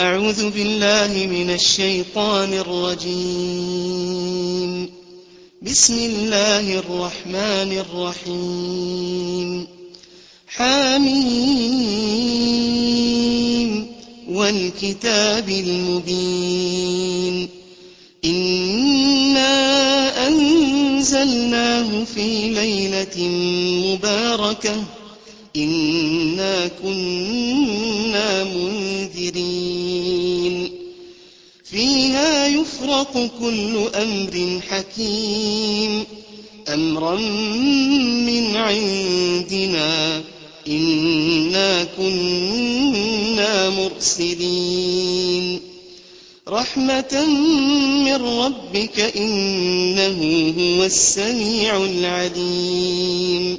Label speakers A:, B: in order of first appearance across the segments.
A: أعوذ بالله من الشيطان الرجيم. بسم الله الرحمن الرحيم. حميم. والكتاب المبين. إنا أنزلناه في ليلة مباركة. إنا كنا منذرين فيها يفرق كل أمر حكيم أمرا من عندنا إنا كنا مرسلين رحمة من ربك إنه هو السميع العليم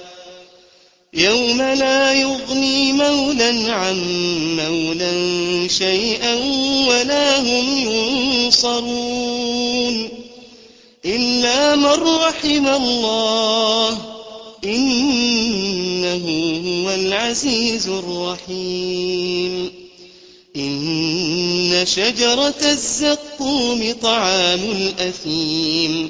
A: يوم لا يغني مولا عن مولا شيئا ولا هم ينصرون. إلا من رحم الله إنه هو العزيز الرحيم. إن شجرة الزقوم طعام الأثيم.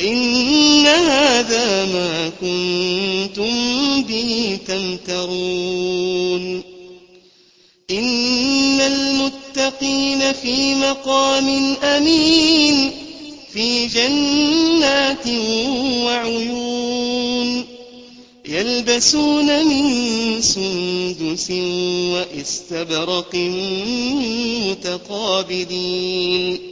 A: إن هذا ما كنتم به تمترون إن المتقين في مقام أمين في جنات وعيون يلبسون من سندس واستبرق متقابلين